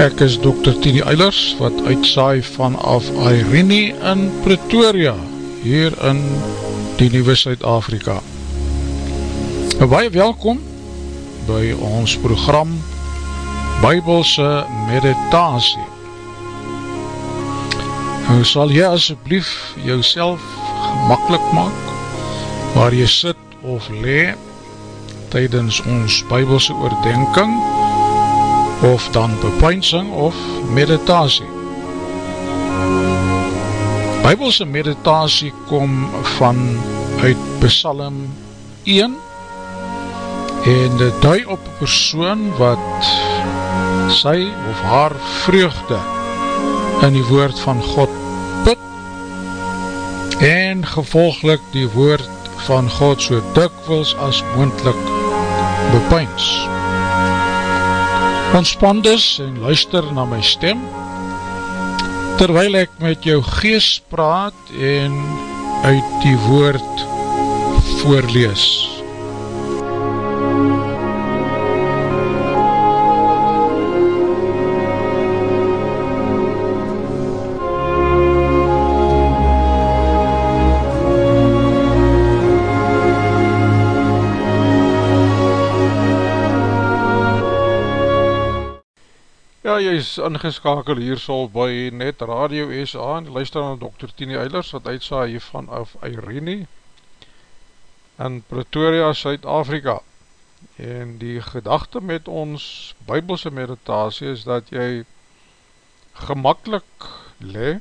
Ek is Dr. Tini Eilers wat uitsaai vanaf Irene in Pretoria hier in die Nieuwe Suid-Afrika. Baie welkom by ons program Bybelse Meditasie. Nou sal jy asjeblief jouself gemakkelijk maak waar jy sit of le tydens ons Bybelse oordenking of dan bepeinsing of meditasie. Bybelse meditasie kom van uit Psalm 1 en dit dui op een persoon wat sy of haar vreugde in die woord van God put en gevolglik die woord van God so dikwils as moendlik bepeins. Ontspan dus en luister na my stem. Terwyl ek met jou geest praat en uit die woord voorlees jy is ingeskakel hier sal by Net Radio SA en luister na Dr. Tini Eilers wat uitsa hier vanaf Irene in Pretoria, Suid-Afrika en die gedachte met ons bybelse meditasie is dat jy gemakkelijk le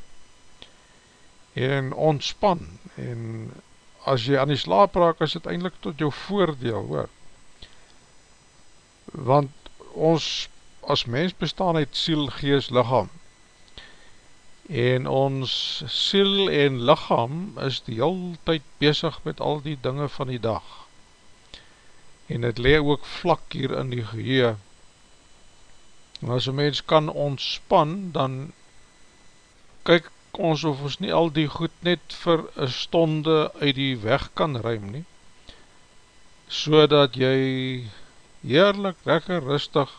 en ontspan en as jy aan die slaap raak is het eindelijk tot jou voordeel hoor want ons as mens bestaan uit siel, gees, lichaam en ons siel en lichaam is die heel tyd bezig met al die dinge van die dag. En het lee ook vlak hier in die geheer en as een mens kan ontspan dan kyk ons of ons nie al die goed net vir een stonde uit die weg kan ruim nie so dat jy heerlik, lekker, rustig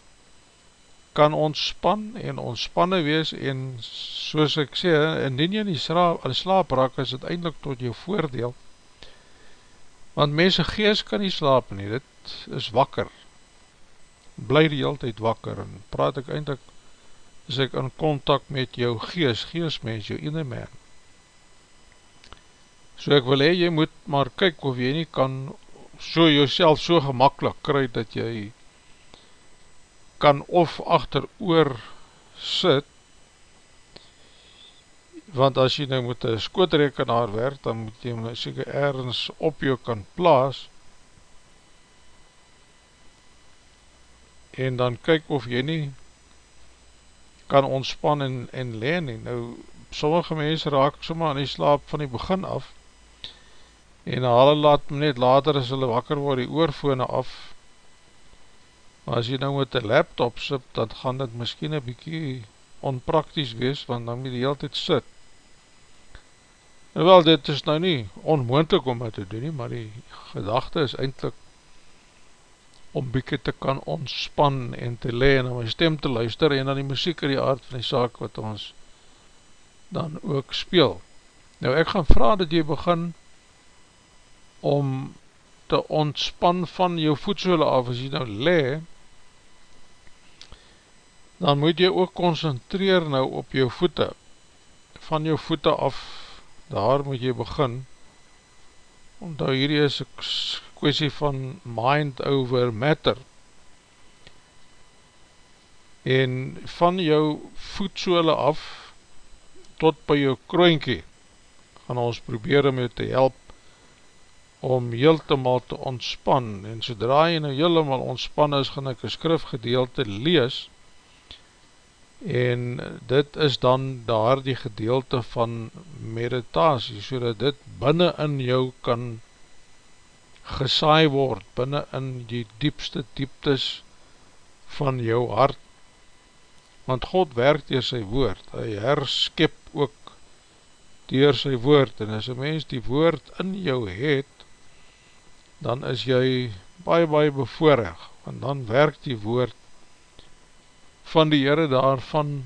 kan ontspan en ontspanne wees en soos ek sê, indien jy in die slaap, in slaap raak, is het eindelijk tot jou voordeel. Want mense gees kan nie slaap nie, dit is wakker. Bly die hele tijd wakker en praat ek eindelijk, is ek in contact met jou gees, geesmens, jou ene man. So ek wil hee, jy moet maar kyk of jy nie kan so jouself so gemakkelijk kry dat jy kan of achter oor sit want as jy nou met een skootrekenaar werk dan moet jy my seker ergens op jou kan plaas en dan kyk of jy nie kan ontspan en, en leen nie. Nou sommige mense raak soma aan die slaap van die begin af en hulle laat net later as hulle wakker word die oorvone af Maar as jy nou met een laptop sit, dan gaan dit miskien een bykie onprakties wees, want dan moet jy die hele tijd sit. En wel, dit is nou nie onmoendlik om het te doen nie, maar die gedachte is eindelijk om bykie te kan ontspan en te le en om my stem te luister en dan die muziek in die aard van die saak wat ons dan ook speel. Nou ek gaan vraag dat jy begin om te ontspan van jou voedsele af, as jy nou le, dan moet jy ook concentreer nou op jou voete, van jou voete af, daar moet jy begin, omdat hierdie is een kwestie van mind over matter, en van jou voetsole af, tot by jou kroonkie, gaan ons probeer om jou te help, om heeltemaal te ontspan. En sodra jy nou heeltemaal ontspan is, gaan ek een skrifgedeelte lees en dit is dan daar die gedeelte van meditasie, so dat dit binnen in jou kan gesaai word, binnen in die diepste dieptes van jou hart, want God werk dier sy woord, hy herskip ook dier sy woord, en as een mens die woord in jou het, dan is jy baie baie bevoorig, want dan werk die woord van die Heere daar van,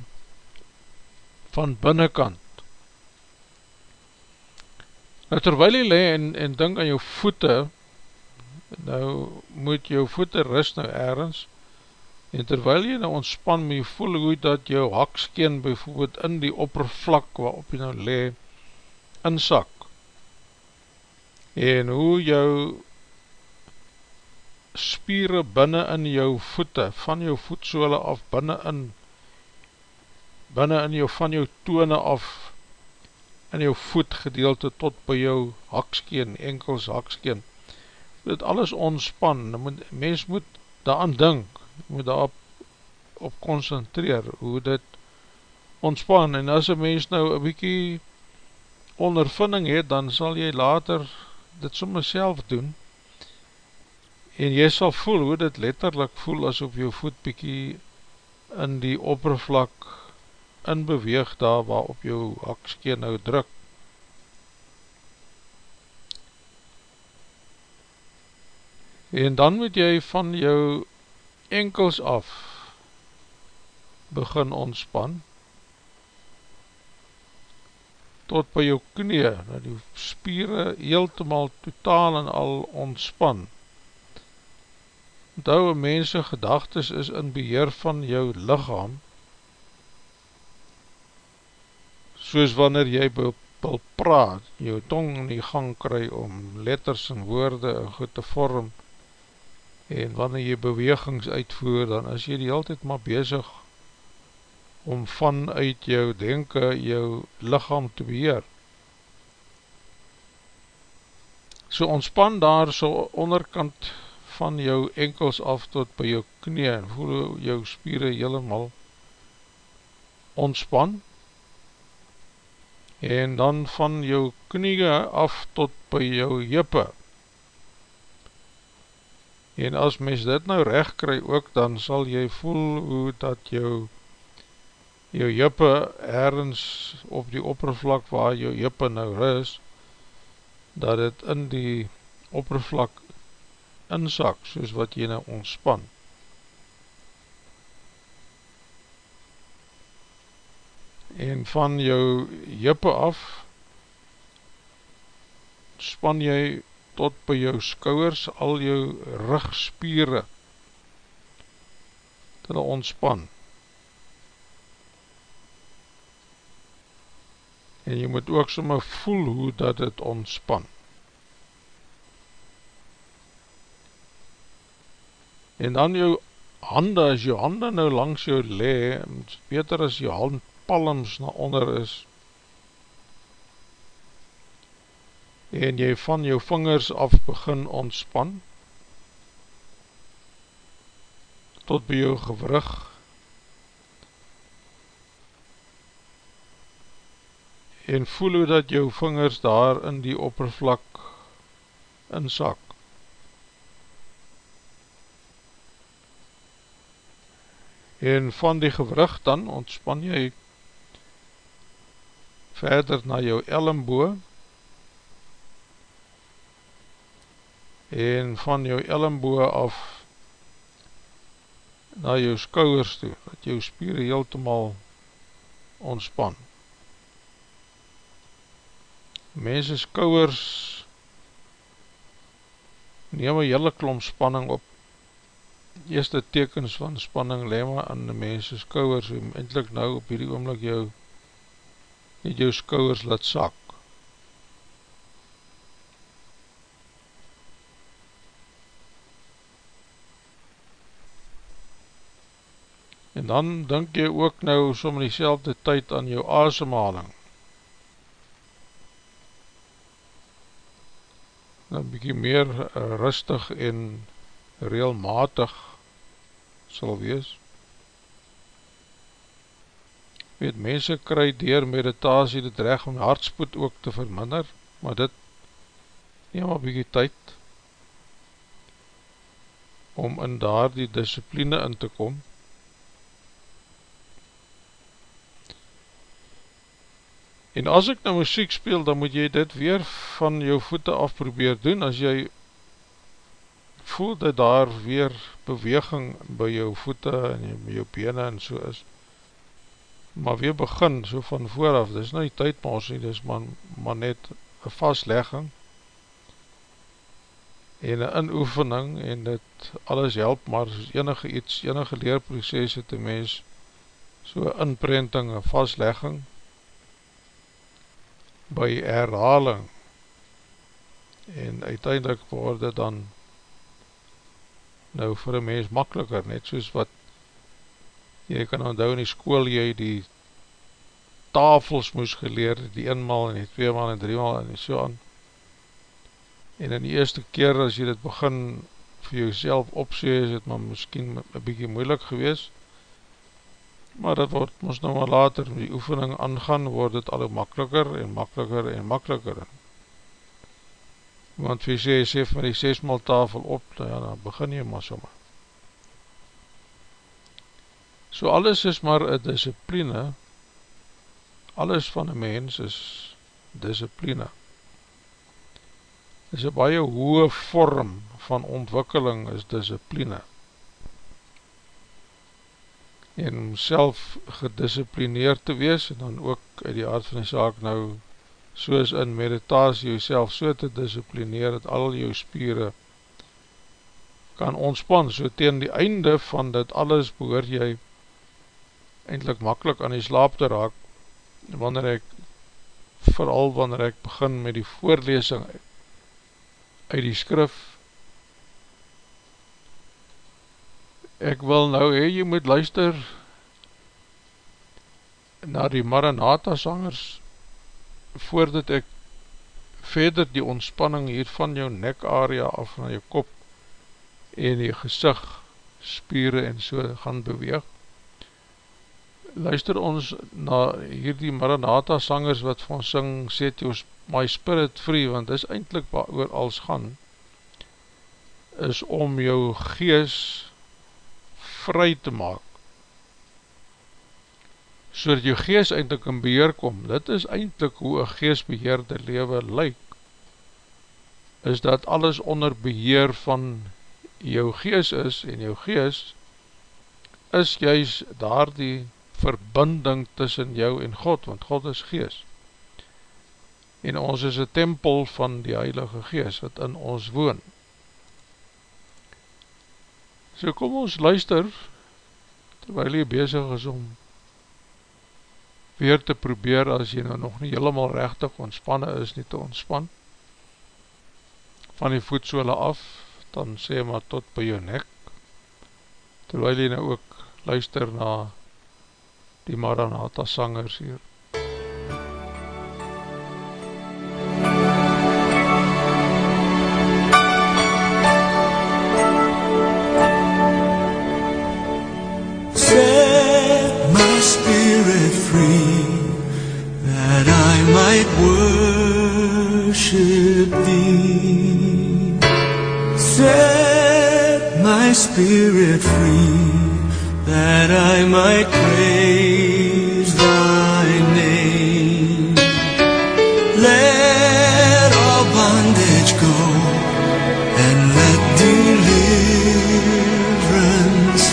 van binnenkant. Nou terwijl jy le en, en denk aan jou voete, nou moet jou voete rust nou ergens, en terwijl jy nou ontspan, moet jy voel hoe dat jou hakskeen bijvoorbeeld in die oppervlak waarop jy nou le, insak, en hoe jou spieren binnen in jou voete, van jou voetsole af, binnen in, binnen in jou, van jou tone af, in jou voetgedeelte tot by jou hakskeen, enkels hakskeen, dit alles ontspan, moet, mens moet daaraan dink, moet daar op, op concentreer, hoe dit ontspan, en as een mens nou een bykie ondervinding het, dan sal jy later dit soms self doen, en jy sal voel hoe dit letterlik voel asof jou voet bykie in die oppervlak in beweeg daar waarop jou hakskeen nou druk. En dan moet jy van jou enkels af begin ontspan tot by jou knie, dat die spieren heeltemaal totaal en al ontspan. Onthou, een mense gedagtes is in beheer van jou lichaam, soos wanneer jy wil praat, jou tong in die gang kry om letters en woorde en goed te vorm, en wanneer jy bewegings uitvoer, dan is jy die altijd maar bezig om vanuit jou denken, jou lichaam te beheer. So ontspan daar so onderkant van jou enkels af tot by jou knie en voel jou spieren helemaal ontspan. En dan van jou knie af tot by jou jippe en as mens dit nou recht kry ook dan sal jy voel hoe dat jou jou jippe ergens op die oppervlak waar jou jippe nou is dat het in die oppervlak insak, soos wat jy nou ontspan. En van jou jippe af, span jy tot by jou skouwers al jou rugspieren, dat hulle ontspan. En jy moet ook somme voel hoe dat het ontspan. En dan jou hande, as jou hande nou langs jou le, beter as jou handpalms na onder is, en jy van jou vingers af begin ontspan, tot by jou gewrug, en voel hoe dat jou vingers daar in die oppervlak insak. En van die gewrug dan ontspan jy verder na jou ellenboe en van jou ellenboe af na jou skouwers toe, dat jou spieren heeltemaal ontspan. Mense skouwers neem een hele klom spanning op eerste tekens van spanning lema aan die mense skouwers en eindelijk nou op hierdie oomlik jou net jou skouwers laat sak. En dan denk jy ook nou som in die tyd aan jou asemhaling. Dan bykie meer uh, rustig en reelmatig sal wees. Weet, mense kry dier meditasie dit recht om hartspoed ook te verminder, maar dit neem op die tyd om in daar die discipline in te kom. En as ek nou muziek speel, dan moet jy dit weer van jou voete af probeer doen, as jy voel dat daar weer beweging by jou voete en jou bene en so is, maar weer begin so van vooraf, dis nou die tyd maar ons nie, dis maar, maar net een vastlegging en een inoefening en dit alles help, maar enige iets, enige leerproces het die mens so inprenting, een vastlegging by herhaling en uiteindelik word dit dan nou vir een mens makkeliker, net soos wat jy kan onthou in die school jy die tafels moes geleer, die eenmaal en die tweemaal en driemaal en so aan. En in die eerste keer as jy dit begin vir jouself opsee, is het maar miskien een bykie moeilik gewees. Maar dat word ons nou maar later met die oefening aangaan, word het al makkeliker en makkeliker en makkeliker want wie sê, sê van die 6 mal tafel op, nou ja, dan begin jy maar sommer. So alles is maar een discipline, alles van een mens is discipline. Is een baie hoge vorm van ontwikkeling is discipline. En om self gedisciplineerd te wees, en dan ook uit die aard van die zaak nou soos in meditasie jouself so te disciplineer dat al jou spieren kan ontspan, so teen die einde van dit alles behoor jy eindelijk makkelijk aan die slaap te raak wanneer ek vooral wanneer ek begin met die voorlesing uit die skrif. Ek wil nou hee, jy moet luister na die Maranatha sangers voordat ek verder die ontspanning hier van jou nek area af van jou kop en die gezicht, spieren en so gaan beweeg, luister ons na hierdie Maranatha sangers wat van syng, set jou my spirit free, want dis eindelijk wat oor als gaan, is om jou gees vry te maak, so dat jou gees eindelijk in beheer kom, dit is eindelijk hoe een geestbeheerde leven lyk, is dat alles onder beheer van jou gees is, en jou gees is juist daar die verbinding tussen jou en God, want God is gees, en ons is een tempel van die Heilige Gees, wat in ons woon. So kom ons luister, terwijl jy bezig is om weer te probeer as jy nou nog nie helemaal rechtig ontspanne is nie te ontspan. Van die voetsole af dan sê maar tot by jou nek. Terwijl jy nou ook luister na die Maranatha sangers hier worship thee. Set my spirit free that I might praise thy name. Let all bondage go and let deliverance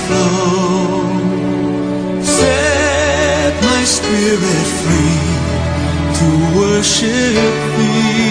flow. Set my spirit free to worship Jy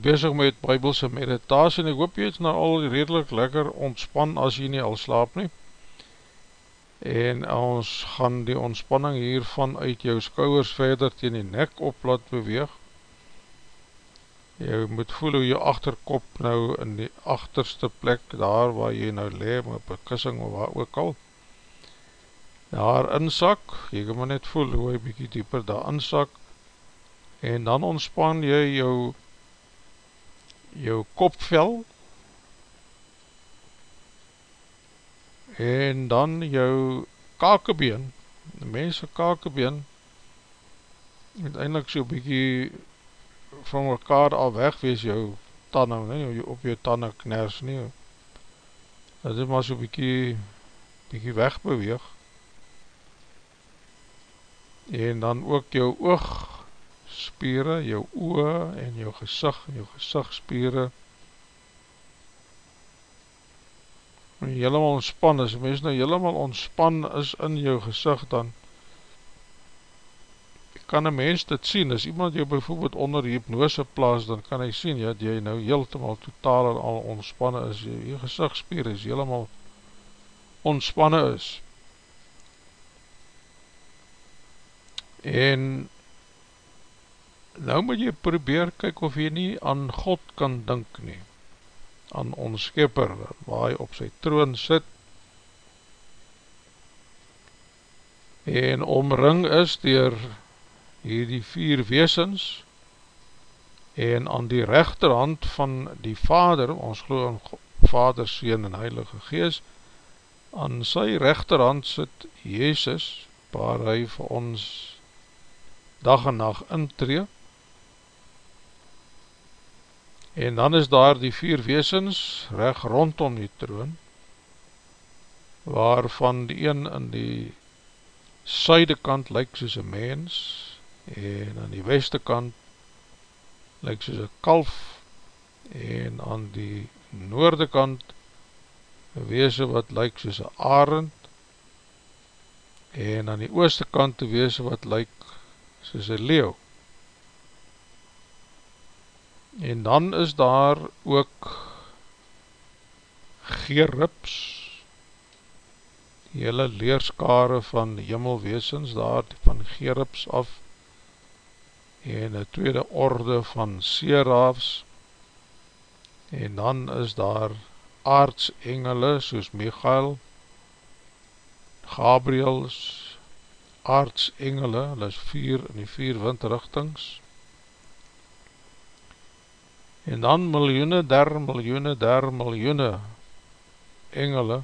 bezig met bybelse meditasie en ek hoop jy het nou al redelijk lekker ontspan as jy nie al slaap nie. En ons gaan die ontspanning hiervan uit jou skouwers verder teen die nek op laat beweeg. Jy moet voel hoe jy achterkop nou in die achterste plek daar waar jy nou leem op een kussing of waar ook al daar insak, jy kan maar net voel hoe jy bykie dieper daar insak. En dan ontspan jy jou jou kopvel en dan jou kakebeen mense kakebeen uiteindelik so bykie van mekaar al weg wees jou tanden, nie, op jou tanden kners nie dat is maar so bykie bykie wegbeweeg. En dan ook jou oog spieren, jou oe en jou gezicht en jou gezichtspieren en jy helemaal ontspan is, mens nou helemaal ontspan is in jou gezicht dan. Kan een mens dit sien, as iemand jou bijvoorbeeld onder hypnose plaas, dan kan hy sien, ja, jy nou heeltemaal totaal en al ontspanne is, jy, jy gezichtspier is, helemaal ontspanne is. En nou moet jy probeer kyk of jy nie aan God kan dink nie, aan ons skepper, waar hy op sy troon sit, en omring is dier hierdie vier weesens, en aan die rechterhand van die Vader, ons geloof aan Vader, Seen en Heilige Gees, aan sy rechterhand sit Jezus, waar hy vir ons dag en nacht intree, En dan is daar die vier weesens recht rondom die troon, waarvan die een in die suide kant lyk soos een mens, en aan die weste kant lyk soos een kalf, en aan die noorde kant een weese wat lyk soos een arend, en aan die ooste kant een weese wat lyk soos een leeuw en dan is daar ook gerrips die hele leerskare van jimmelweesens daar van gerrips af. En een tweede orde van serafs en dan is daar aardsengele soos Michael Gabriels aardsengele hulle is vier in die vier windrichtings en dan miljoene der miljoene der miljoene engele.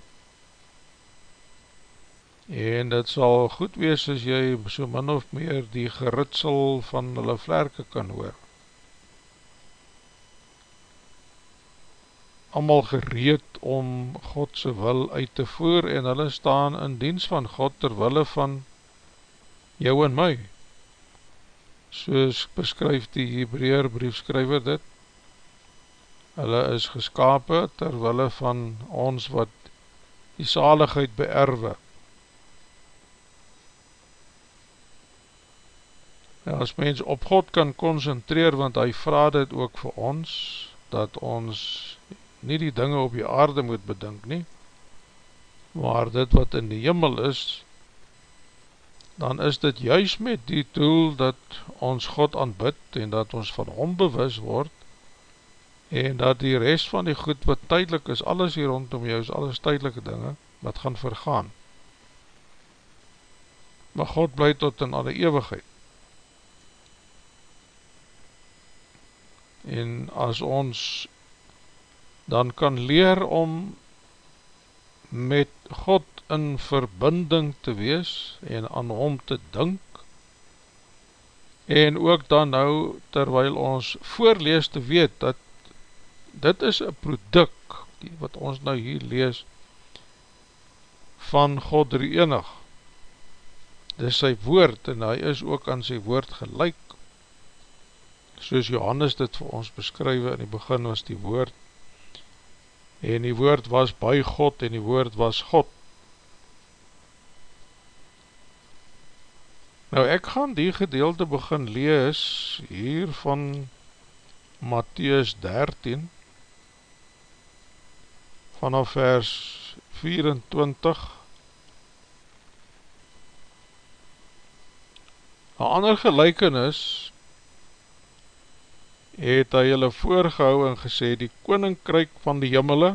En dit sal goed wees as jy so min of meer die geritsel van hulle vlerke kan hoor. Allemaal gereed om Godse wil uit te voer en hulle staan in diens van God terwille van jou en my. Soos beskryf die Hebreer briefskryver dit hulle is geskapen terwille van ons wat die zaligheid beerwe. Ja, as mens op God kan concentreer, want hy vraag dit ook vir ons, dat ons nie die dinge op die aarde moet bedink nie, maar dit wat in die jimmel is, dan is dit juist met die doel dat ons God aanbid en dat ons van hom bewus word, en dat die rest van die goed wat tydelik is, alles hier rondom jou is alles tydelike dinge, wat gaan vergaan. Maar God bly tot in alle eeuwigheid. En as ons dan kan leer om met God in verbinding te wees en aan hom te dink, en ook dan nou, terwyl ons voorlees te weet, dat dit is een product wat ons nou hier lees van God drie enig. Dit is sy woord en hy is ook aan sy woord gelijk. Soos Johannes dit vir ons beskrywe in die begin was die woord en die woord was by God en die woord was God. Nou ek gaan die gedeelte begin lees hier van Matthäus 13 vanaf vers 24 Een ander gelijkenis het hy hulle voorgehou en gesê die koninkryk van die jimmele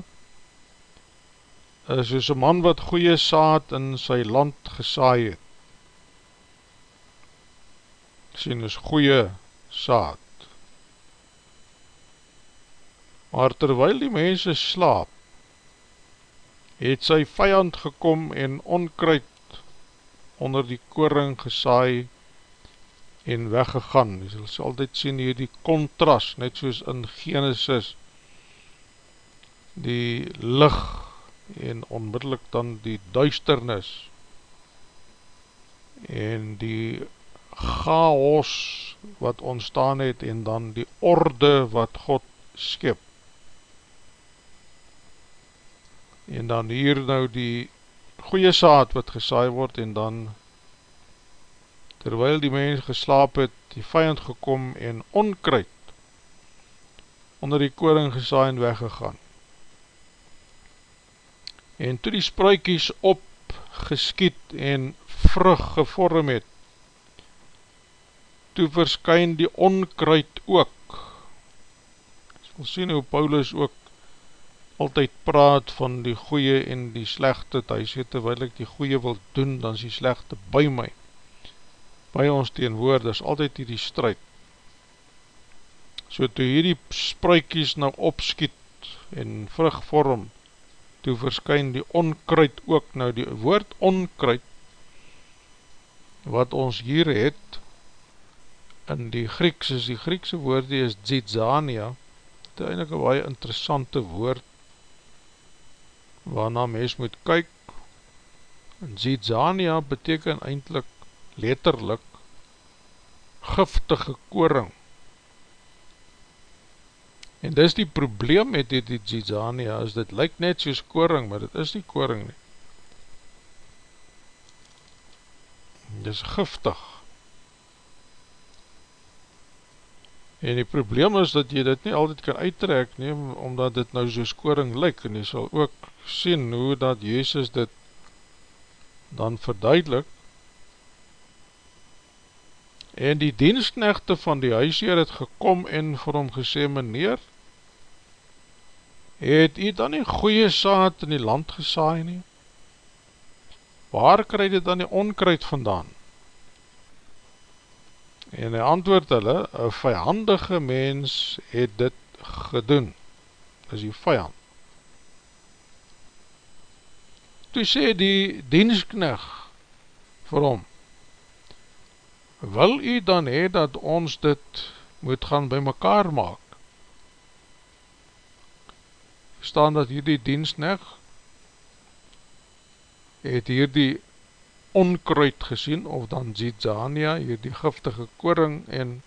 is soos een man wat goeie saad in sy land gesaai het. Sien is goeie saad. Maar terwyl die mense slaap, het sy vijand gekom en onkruid onder die koring gesaai en weggegaan. Jy sal altyd sien hier die contrast, net soos in Genesis, die licht en onmiddellik dan die duisternis en die chaos wat ontstaan het en dan die orde wat God skip. En dan hier nou die goeie saad wat gesaai word en dan terwyl die mens geslaap het, die vijand gekom en onkruid onder die koring gesaai en weggegaan. En toe die spruikies opgeskiet en vrug gevorm het, toe verskyn die onkruid ook. Ek wil sien hoe Paulus ook altyd praat van die goeie en die slechte, hy sê terwijl ek die goeie wil doen, dan is die slechte by my by ons teenwoord, is altyd hier die strijd. So toe hierdie spruikies nou opskiet en vrug vorm, toe verskyn die onkruid ook, nou die woord onkruid, wat ons hier het, in die Grieks, is die Griekse woord, die is Zizania, dit is eindelijk een baie interessante woord, waarna mens moet kyk, en Zizania beteken eindelijk letterlik giftige koring. En dis die probleem met die, die Zizania, is dit lyk net soos koring, maar dit is die koring nie. Dit is giftig. En die probleem is dat jy dit nie altyd kan uittrek nie, omdat dit nou soos koring lyk, en jy sal ook sien hoe dat Jezus dit dan verduidelik, En die diensknechte van die huisheer het gekom en vir hom gesê, meneer, het u dan nie goeie saad in die land gesaai nie? Waar krij dit dan die onkruid vandaan? En hy antwoord hulle, een vijandige mens het dit gedoen, is die vijand. Toe sê die diensknecht vir hom, wil u dan hee dat ons dit moet gaan by mekaar maak? Staan dat hier die dienstneg het hier die onkruid gesien, of dan Zizania, hier die giftige koring, en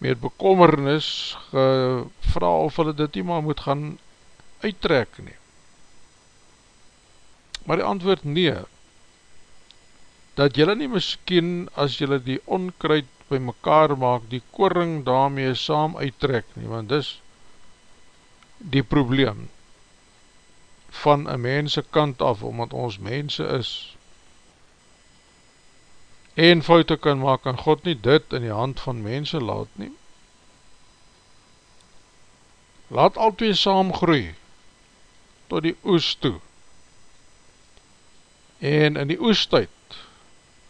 met bekommernis gevra of hulle dit nie maar moet gaan uittrek nie. Maar die antwoord nee, dat jylle nie miskien as jylle die onkruid by mekaar maak, die koring daarmee saam uittrek nie, want dis die probleem van een mense kant af, omdat ons mense is, en foute kan maak, en God nie dit in die hand van mense laat nie. Laat al twee saam groei, tot die oes toe, en in die oestijd,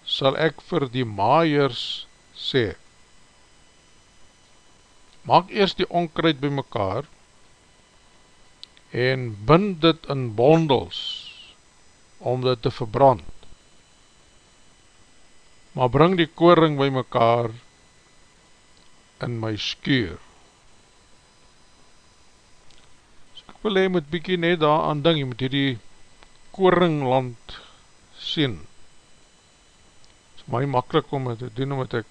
sal ek vir die maaiers sê, maak eerst die onkruid by mekaar, en bind dit in bondels, om dit te verbrand, maar bring die koring by mekaar, in my skuur. So ek wil hy moet bykie net daar aan ding, jy moet hierdie koringland sien, my makkelijk om het te doen, omdat ek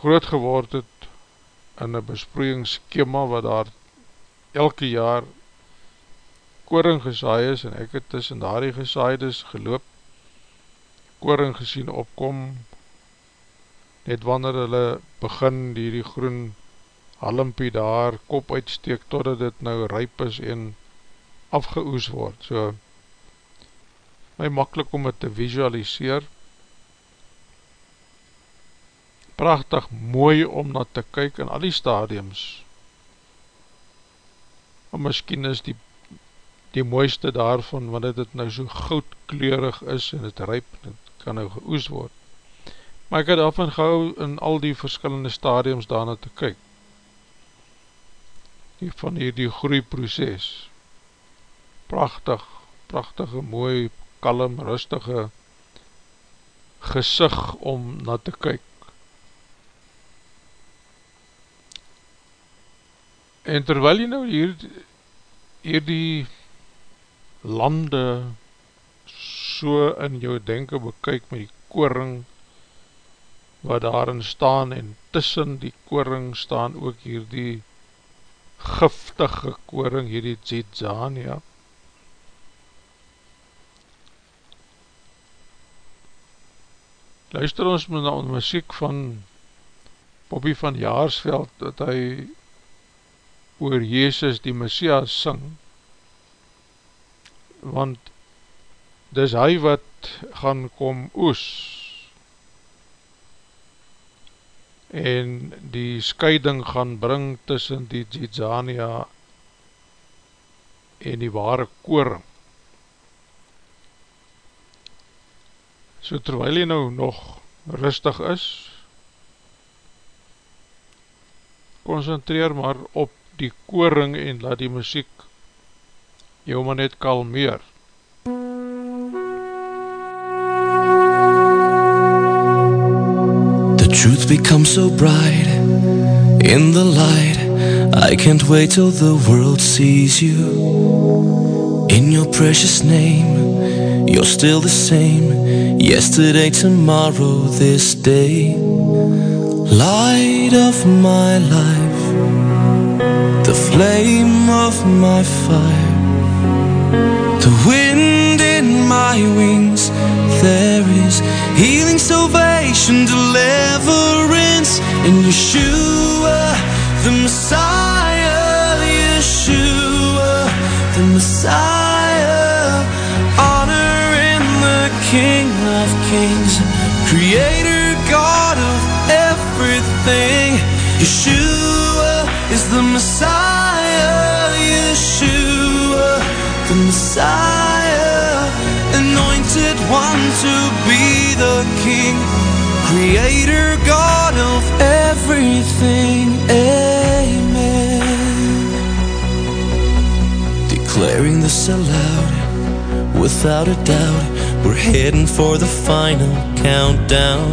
groot geword het in een besproeiingsskema wat daar elke jaar koring gesaai is en ek het tussen daar die gesaaid is geloop koring gesien opkom, net wanneer hulle begin die, die groen halmpie daar kop uitsteek, totdat dit nou ryp is en afgeoes word, so my makkelijk om het te visualiseer, prachtig mooi om na te kyk in al die stadiums, en miskien is die die mooiste daarvan, want dit nou so goudkleurig is en het ryp, en het kan nou geoes word. Maar ek het afvan gehou in al die verskillende stadiums daarna te kyk. Die van hier die groeiproces. Prachtig, prachtige, mooi, kalm, rustige gezicht om na te kyk. En terwyl jy nou hier, hier die lande so in jou denken bekyk met die koring wat daarin staan en tussen die koring staan ook hier die giftige koring, hier die Zizania. Luister ons met na muziek van Bobby van Jaarsveld, dat hy oor Jezus die Messias syng, want dis hy wat gaan kom oes en die scheiding gaan bring tussen die Jizania en die ware koring. So terwijl hy nou nog rustig is, concentreer maar op die koring en laat die muziek jou maar net kalmeer. Truth becomes so bright in the light. I can't wait till the world sees you. In your precious name, you're still the same. Yesterday, tomorrow, this day. Light of my life, the flame of my fire. The wind in my wings, there is healing, salvation, deliverance in Yeshua, the Messiah, Yeshua, the Messiah. Honor in the King of Kings, Creator, God of everything. Yeshua is the Messiah, Yeshua the Messiah, anointed one to be Creator, God of everything. Amen. Declaring this aloud, without a doubt, we're heading for the final countdown.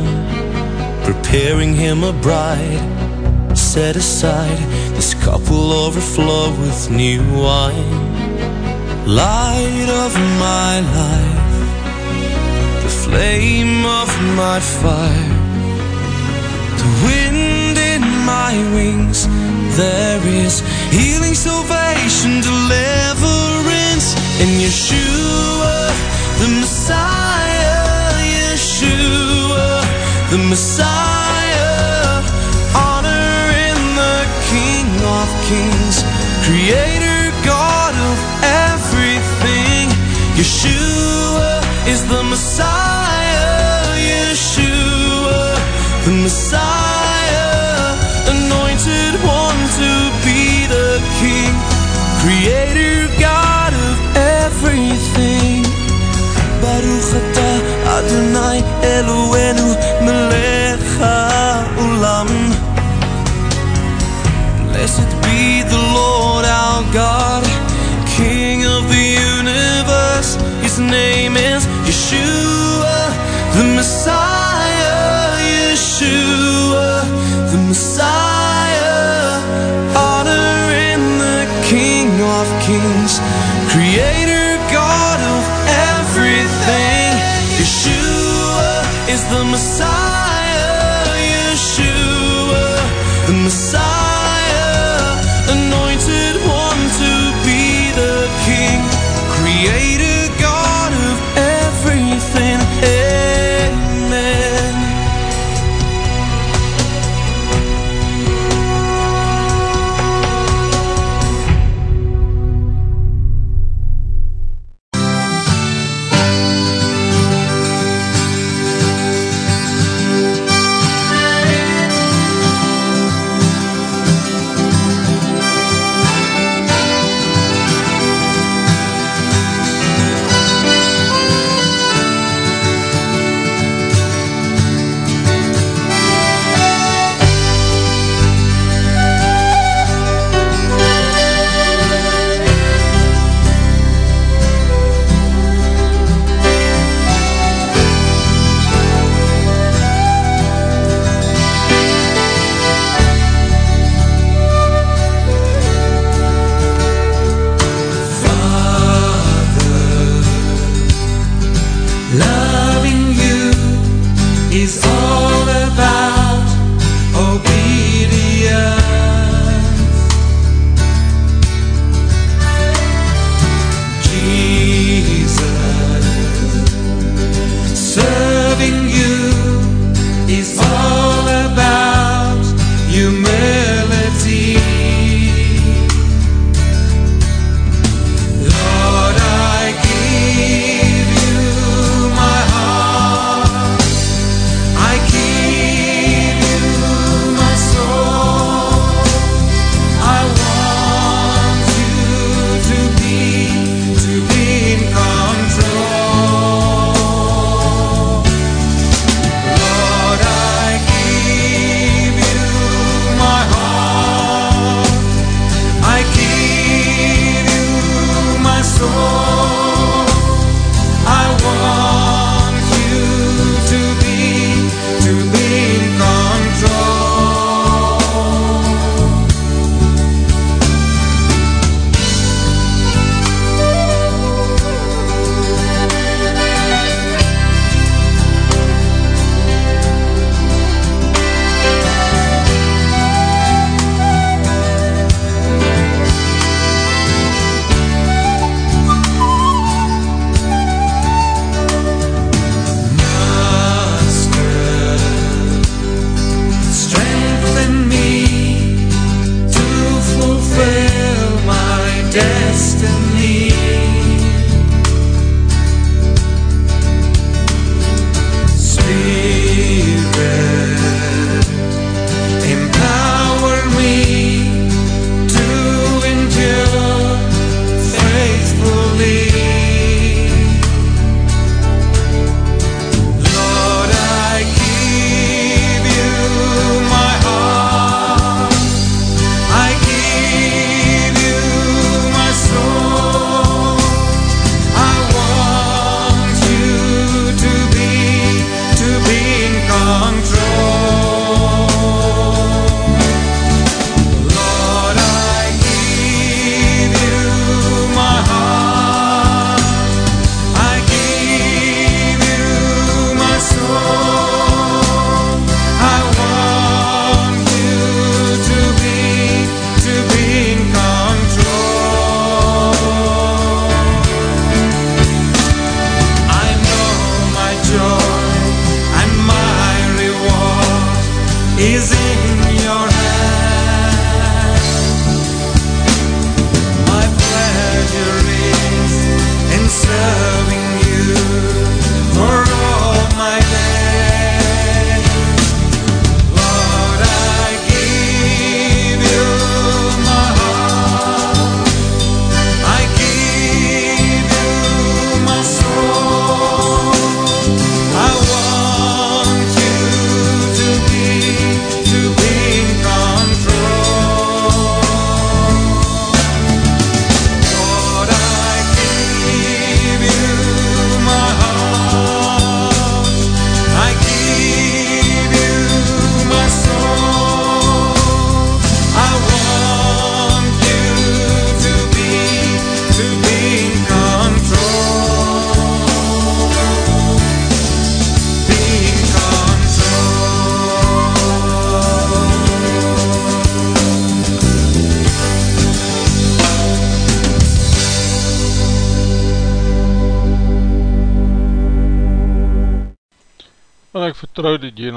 Preparing him a bride, set aside, this cup will overflow with new wine light of my life, the flame of my fire, wind in my wings. There is healing, salvation, deliverance in Yeshua, the Messiah, Yeshua, the Messiah. Honor in the King of Kings, Creator, God of everything. Yeshua is the Messiah, Yeshua, the Messiah, Creator, God of everything. Baruch atah Adonai Eloheinu melech haolam. Blessed be the Lord our God, King of the universe. His name is Yeshua, the Messiah,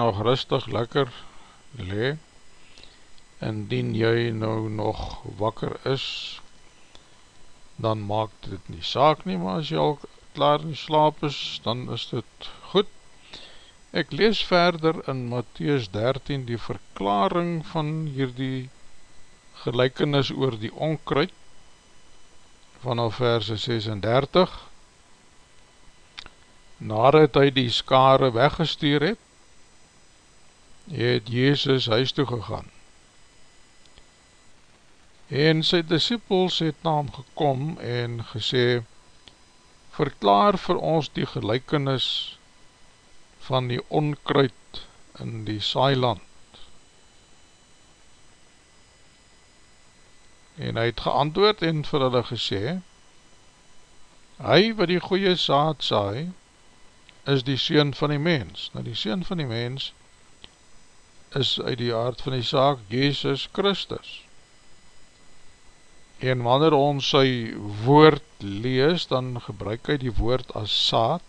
nog rustig lekker le indien jy nou nog wakker is dan maak dit nie saak nie maar as jy al klaar in slaap is dan is dit goed. Ek lees verder in Matthäus 13 die verklaring van hierdie gelijkenis oor die onkruid vanaf verse 36 nadat hy die skare weggestuur het het Jezus huis toe gegaan en sy disciples het na hom gekom en gesê verklaar vir ons die gelijkenis van die onkruid in die saailand En hy het geantwoord en vir hulle gesê, Hy wat die goeie saad saai, is die Seen van die mens. Nou die Seen van die mens is uit die aard van die saak Jezus Christus. En wanneer ons sy woord lees, dan gebruik hy die woord as saad,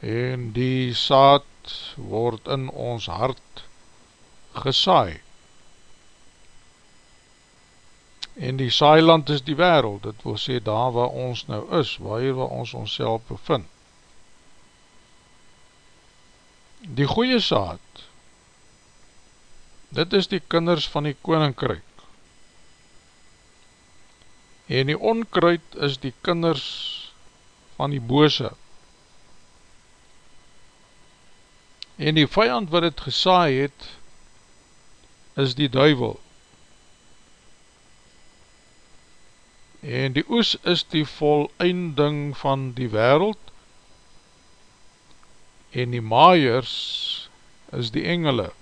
en die saad word in ons hart gesaai. en die saailand is die wereld, dit wil sê daar waar ons nou is, waar waar ons ons bevind. Die goeie saad, dit is die kinders van die koninkryk, en die onkruid is die kinders van die bose, en die vijand wat het gesaai het, is die duivel, en die oes is die voleinding van die wereld. En die maaiers is die engele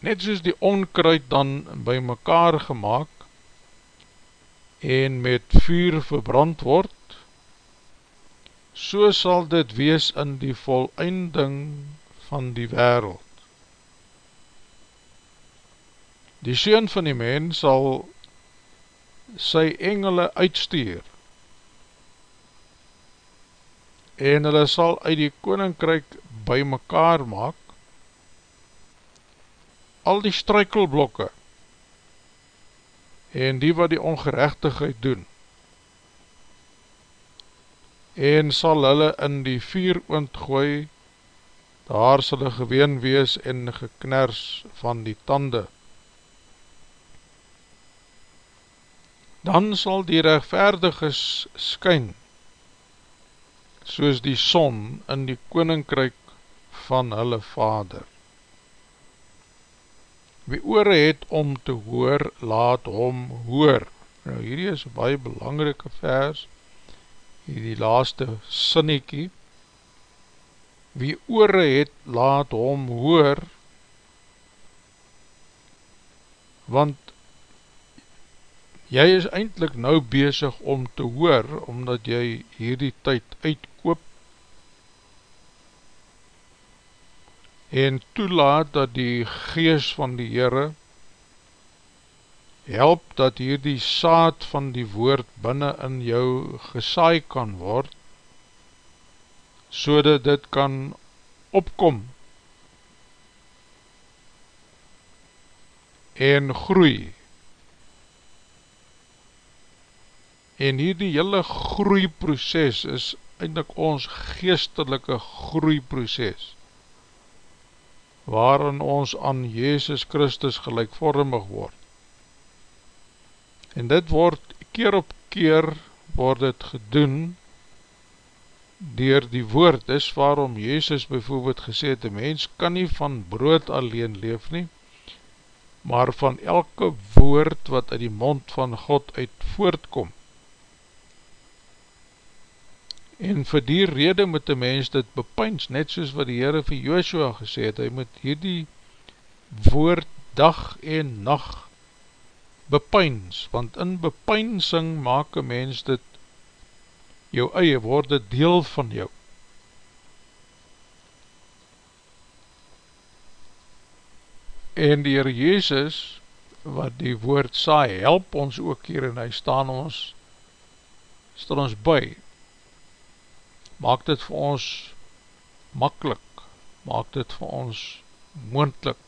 net soos die onkruid dan by mekaar gemaakt en met vuur verbrand word so sal dit wees in die voleinding van die wereld. Die Seun van die mens sal sy engele uitstuur en hulle sal uit die koninkryk by mekaar maak al die strykelblokke en die wat die ongerechtigheid doen en sal hulle in die vier ontgooi daar sal hulle geween wees en gekners van die tande dan sal die rechtvaardiges skyn, soos die son in die koninkryk van hulle vader. Wie oore het om te hoor, laat hom hoor. Nou hierdie is een baie belangrike vers, hierdie laaste sinnekie. Wie oore het, laat hom hoor, want Jy is eindelijk nou bezig om te hoor, omdat jy hierdie tyd uitkoop en toelaat dat die gees van die Heere help dat hierdie saad van die woord binnen in jou gesaai kan word, so dat dit kan opkom en groei. En hierdie hele groeiproces is eindelijk ons geestelike groeiproces waarin ons aan Jezus Christus gelijkvormig word. En dit word keer op keer word het gedoen dier die woord is waarom Jezus bijvoorbeeld gesê het, die mens kan nie van brood alleen leef nie, maar van elke woord wat uit die mond van God uit voortkom. En vir die rede moet die mens dit bepyns, net soos wat die Heere vir Joshua gesê het, hy moet hierdie woord dag en nacht bepyns, want in bepynsing maak een mens dit jou eie, word dit deel van jou. En die Heer Jezus, wat die woord saai, help ons ook hier en hy staan ons, staan ons by, maak dit vir ons makkelijk, maak dit vir ons moendlik,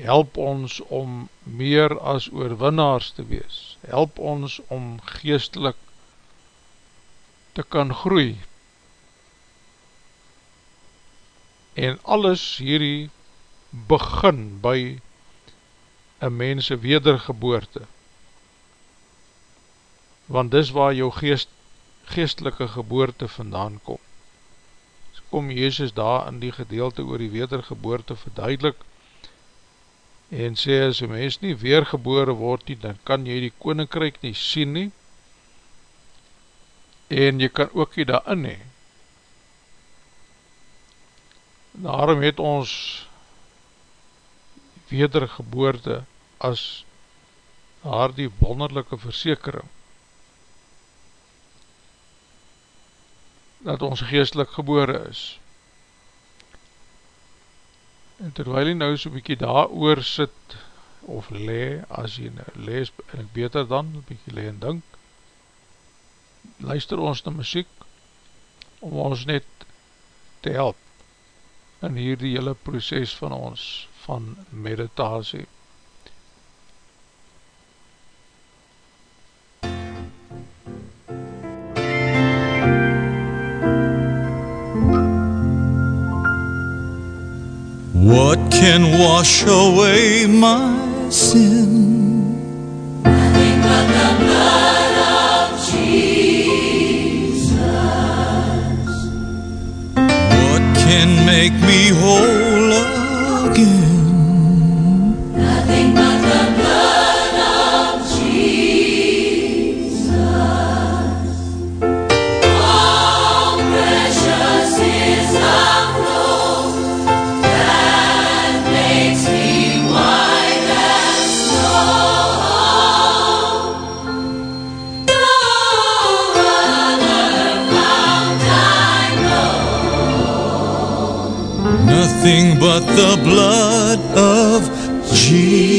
help ons om meer as oorwinnaars te wees, help ons om geestelik te kan groei, en alles hierdie begin by een mense wedergeboorte, want dis waar jou geest, geestelike geboorte vandaan kom. So kom Jezus daar in die gedeelte oor die wedergeboorte verduidelik en sê as een mens nie weergebore word nie, dan kan jy die koninkryk nie sien nie en jy kan ook nie daarin nie. Daarom het ons wedergeboorte as haar die wonderlijke versekering dat ons geestelik gebore is. En terwijl jy nou so'n bykie daar oor sit, of le, as jy nou lees, en ek beter dan, bykie le en dink, luister ons na muziek, om ons net te help, in hierdie hele proces van ons, van meditasie. Can wash away my sin? But the blood of Jesus.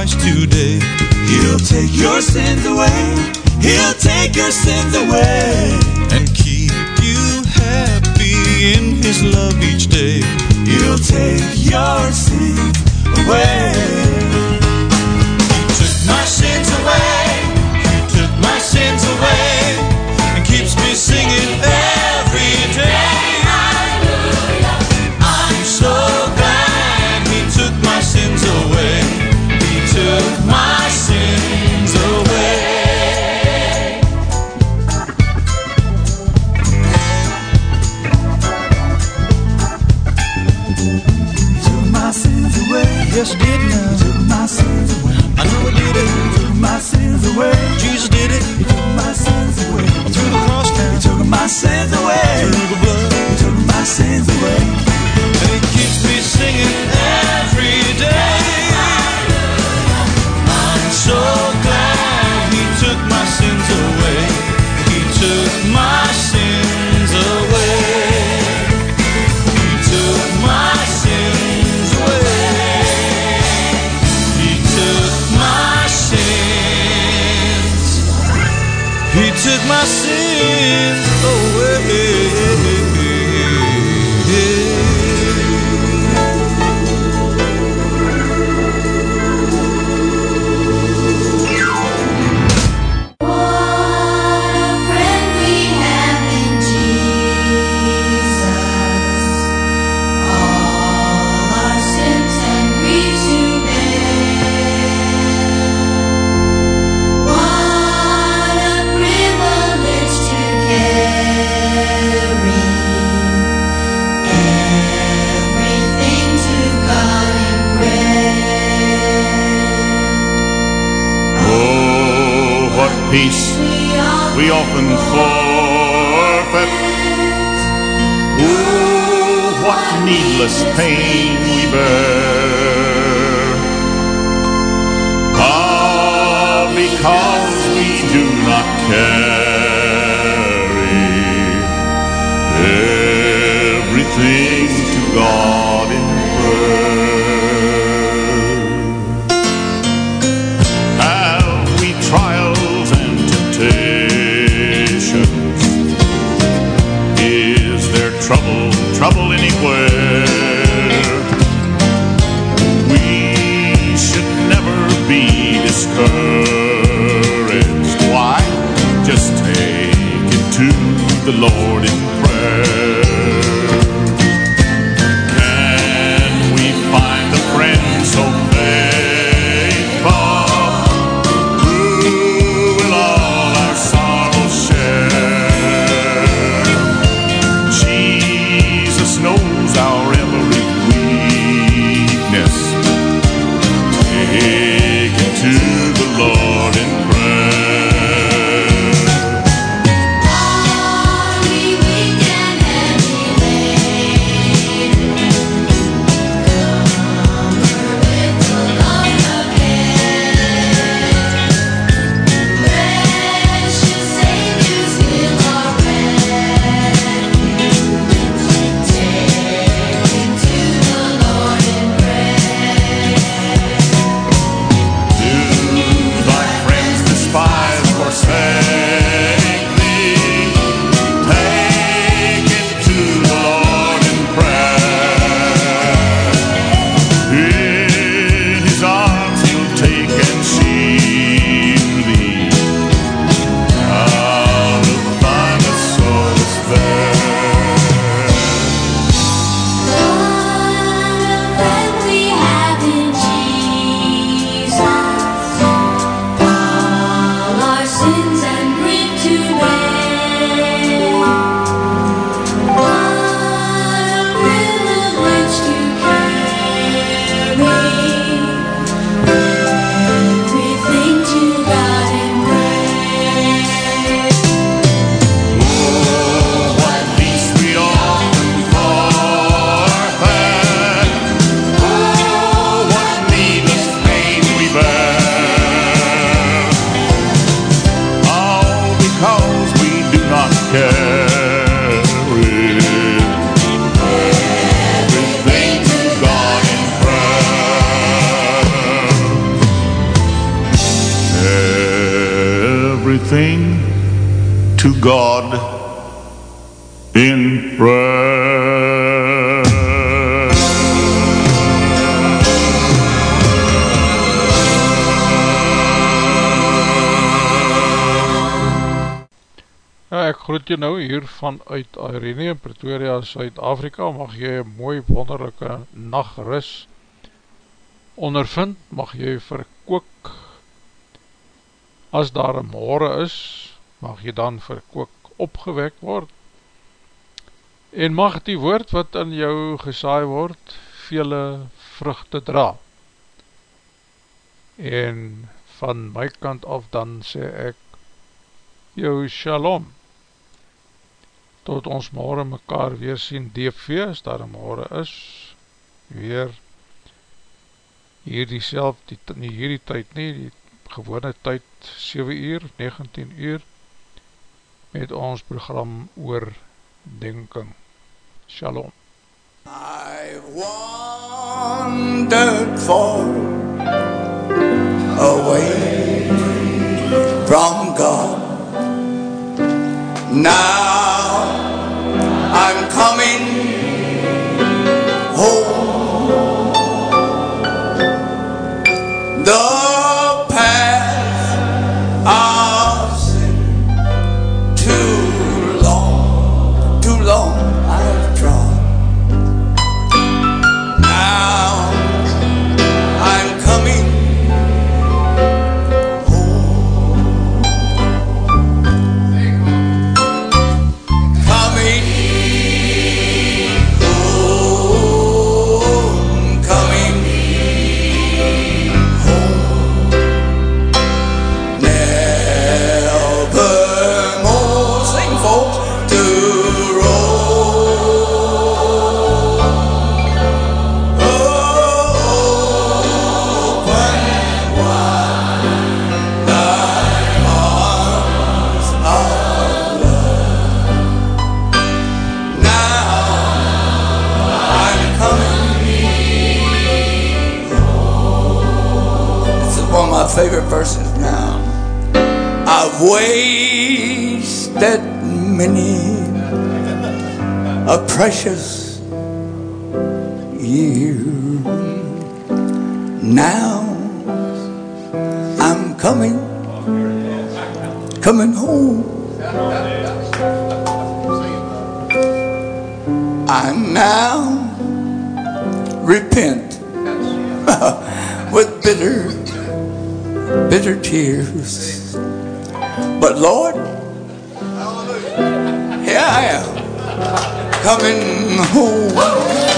Christ today. He'll take your sins away. He'll take your sins away. And keep you happy in His love each day. He'll take your sins away. Sins away. Through the blood. Took my sins away. And He keeps me singing every day. I'm so glad He took my sins away. He took my sins away. He took my sins away. He took my sins. He took my sins often forfeit. Oh, what needless pain we bear. Ah, because we do not carry everything to God in prayer. Irene in Pretoria, Suid-Afrika. Mag jy een mooi wonderlijke nachtrus ondervind. Mag jy verkook as daar een morgen is, mag jy dan verkook opgewek word. En mag die woord wat in jou gesaai word, vele vruchte dra. En van my kant af dan sê ek jou shalom tot ons morgen mekaar weer sien DV, as daar morgen is, weer hier die self, die, nie hierdie tyd nie, die gewone tyd 7 uur, 19 uur, met ons program oordenking. Shalom. I've wandered far away from God. Now wasted many a precious year. Now I'm coming, coming home. I now repent with bitter, bitter tears. But Lord, here I am coming home.